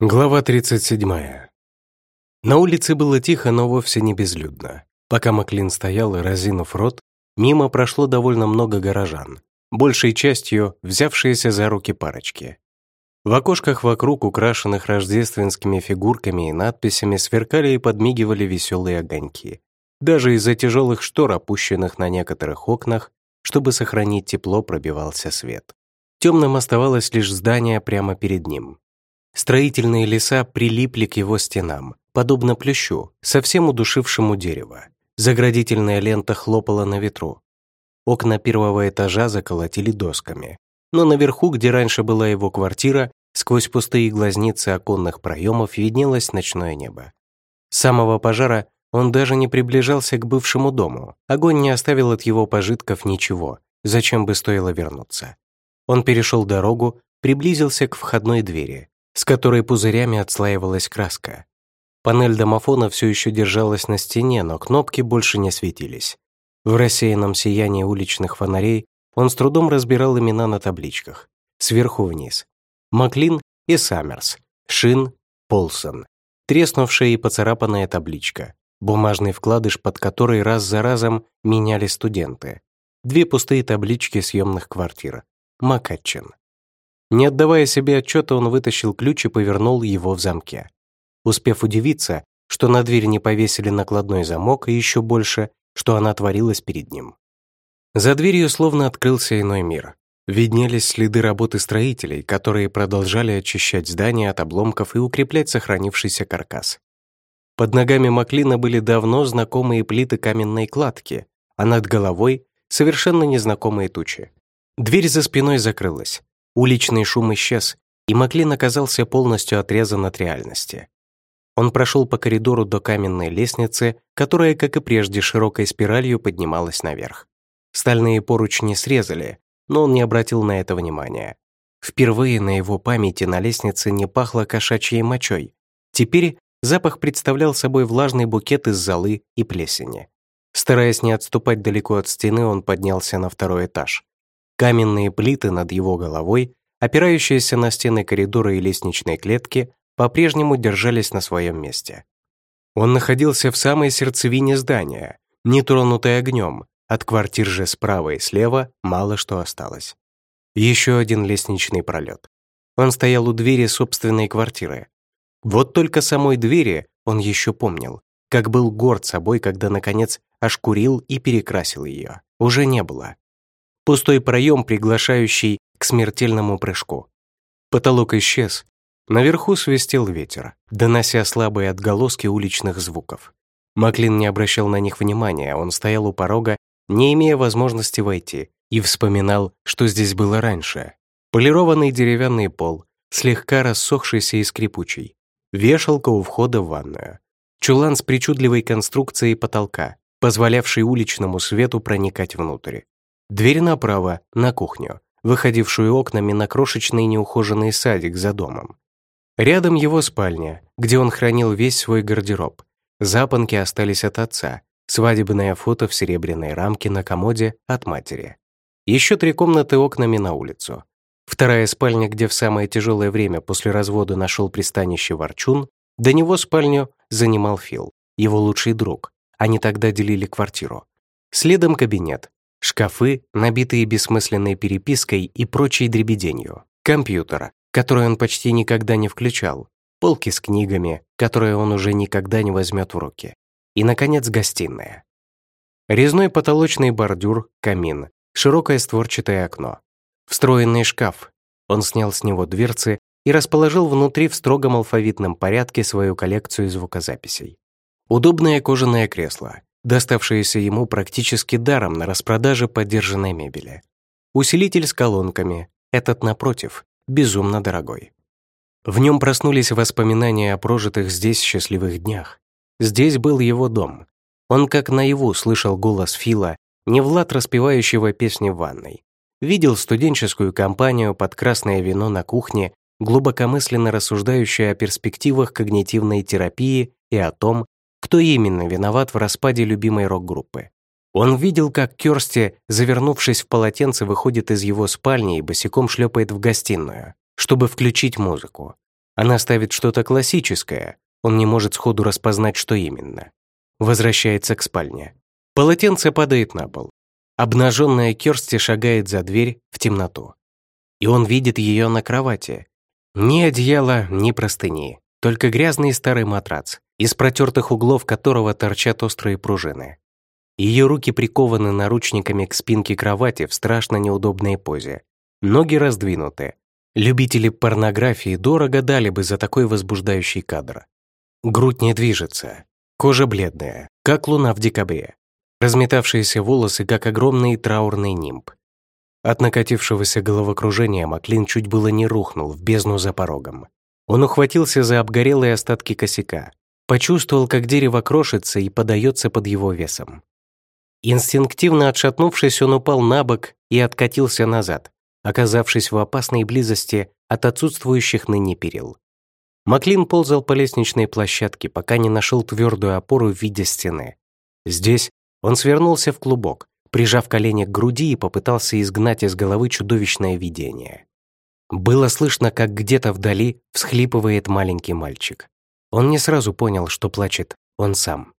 Глава 37. На улице было тихо, но вовсе не безлюдно. Пока Маклин стоял, разинув рот, мимо прошло довольно много горожан, большей частью взявшиеся за руки парочки. В окошках вокруг, украшенных рождественскими фигурками и надписями, сверкали и подмигивали веселые огоньки. Даже из-за тяжелых штор, опущенных на некоторых окнах, чтобы сохранить тепло, пробивался свет. Темным оставалось лишь здание прямо перед ним, Строительные леса прилипли к его стенам, подобно плющу, совсем удушившему дерево. Заградительная лента хлопала на ветру. Окна первого этажа заколотили досками. Но наверху, где раньше была его квартира, сквозь пустые глазницы оконных проемов виднелось ночное небо. С самого пожара он даже не приближался к бывшему дому. Огонь не оставил от его пожитков ничего, зачем бы стоило вернуться. Он перешел дорогу, приблизился к входной двери, с которой пузырями отслаивалась краска. Панель домофона все еще держалась на стене, но кнопки больше не светились. В рассеянном сиянии уличных фонарей он с трудом разбирал имена на табличках. Сверху вниз. Маклин и Саммерс. Шин, Полсон. Треснувшая и поцарапанная табличка. Бумажный вкладыш, под который раз за разом меняли студенты. Две пустые таблички съемных квартир. Макатчин. Не отдавая себе отчета, он вытащил ключ и повернул его в замке. Успев удивиться, что на дверь не повесили накладной замок и еще больше, что она творилась перед ним. За дверью словно открылся иной мир. Виднелись следы работы строителей, которые продолжали очищать здание от обломков и укреплять сохранившийся каркас. Под ногами Маклина были давно знакомые плиты каменной кладки, а над головой — совершенно незнакомые тучи. Дверь за спиной закрылась. Уличный шум исчез, и Маклин оказался полностью отрезан от реальности. Он прошел по коридору до каменной лестницы, которая, как и прежде, широкой спиралью поднималась наверх. Стальные поручни срезали, но он не обратил на это внимания. Впервые на его памяти на лестнице не пахло кошачьей мочой. Теперь запах представлял собой влажный букет из золы и плесени. Стараясь не отступать далеко от стены, он поднялся на второй этаж. Каменные плиты над его головой, опирающиеся на стены коридора и лестничной клетки, по-прежнему держались на своем месте. Он находился в самой сердцевине здания, не тронутой огнем, от квартир же справа и слева мало что осталось. Еще один лестничный пролет. Он стоял у двери собственной квартиры. Вот только самой двери он еще помнил, как был горд собой, когда, наконец, ошкурил и перекрасил ее. Уже не было. Пустой проем, приглашающий к смертельному прыжку. Потолок исчез. Наверху свистел ветер, донося слабые отголоски уличных звуков. Маклин не обращал на них внимания, он стоял у порога, не имея возможности войти, и вспоминал, что здесь было раньше. Полированный деревянный пол, слегка рассохшийся и скрипучий, вешалка у входа в ванную, чулан с причудливой конструкцией потолка, позволявший уличному свету проникать внутрь. Дверь направо, на кухню, выходившую окнами на крошечный неухоженный садик за домом. Рядом его спальня, где он хранил весь свой гардероб. Запонки остались от отца, свадебное фото в серебряной рамке на комоде от матери. Еще три комнаты окнами на улицу. Вторая спальня, где в самое тяжелое время после развода нашел пристанище Ворчун, до него спальню занимал Фил, его лучший друг. Они тогда делили квартиру. Следом кабинет, шкафы, набитые бессмысленной перепиской и прочей дребеденью, компьютер, который он почти никогда не включал, полки с книгами, которые он уже никогда не возьмет в руки, и, наконец, гостиная. Резной потолочный бордюр, камин, широкое створчатое окно, встроенный шкаф. Он снял с него дверцы и расположил внутри в строгом алфавитном порядке свою коллекцию звукозаписей. Удобное кожаное кресло, доставшееся ему практически даром на распродаже подержанной мебели. Усилитель с колонками, этот, напротив, безумно дорогой. В нем проснулись воспоминания о прожитых здесь счастливых днях. Здесь был его дом. Он как наяву слышал голос Фила, не Влад, распевающего песни в ванной. Видел студенческую компанию под красное вино на кухне, глубокомысленно рассуждающая о перспективах когнитивной терапии и о том, кто именно виноват в распаде любимой рок-группы. Он видел, как Кёрсти, завернувшись в полотенце, выходит из его спальни и босиком шлепает в гостиную, чтобы включить музыку. Она ставит что-то классическое, он не может сходу распознать, что именно. Возвращается к спальне. Полотенце падает на пол. Обнаженная Керсти шагает за дверь в темноту. И он видит ее на кровати. Ни одеяла, ни простыни, только грязный старый матрац, из протертых углов которого торчат острые пружины. Ее руки прикованы наручниками к спинке кровати в страшно неудобной позе. Ноги раздвинуты. Любители порнографии дорого дали бы за такой возбуждающий кадр. Грудь не движется, кожа бледная, как луна в декабре. Разметавшиеся волосы, как огромный траурный нимб. От накатившегося головокружения Маклин чуть было не рухнул в бездну за порогом. Он ухватился за обгорелые остатки косяка, почувствовал, как дерево крошится и подается под его весом. Инстинктивно отшатнувшись, он упал на бок и откатился назад, оказавшись в опасной близости от отсутствующих ныне перил. Маклин ползал по лестничной площадке, пока не нашел твердую опору в виде стены. Здесь он свернулся в клубок, прижав колени к груди и попытался изгнать из головы чудовищное видение. Было слышно, как где-то вдали всхлипывает маленький мальчик. Он не сразу понял, что плачет он сам.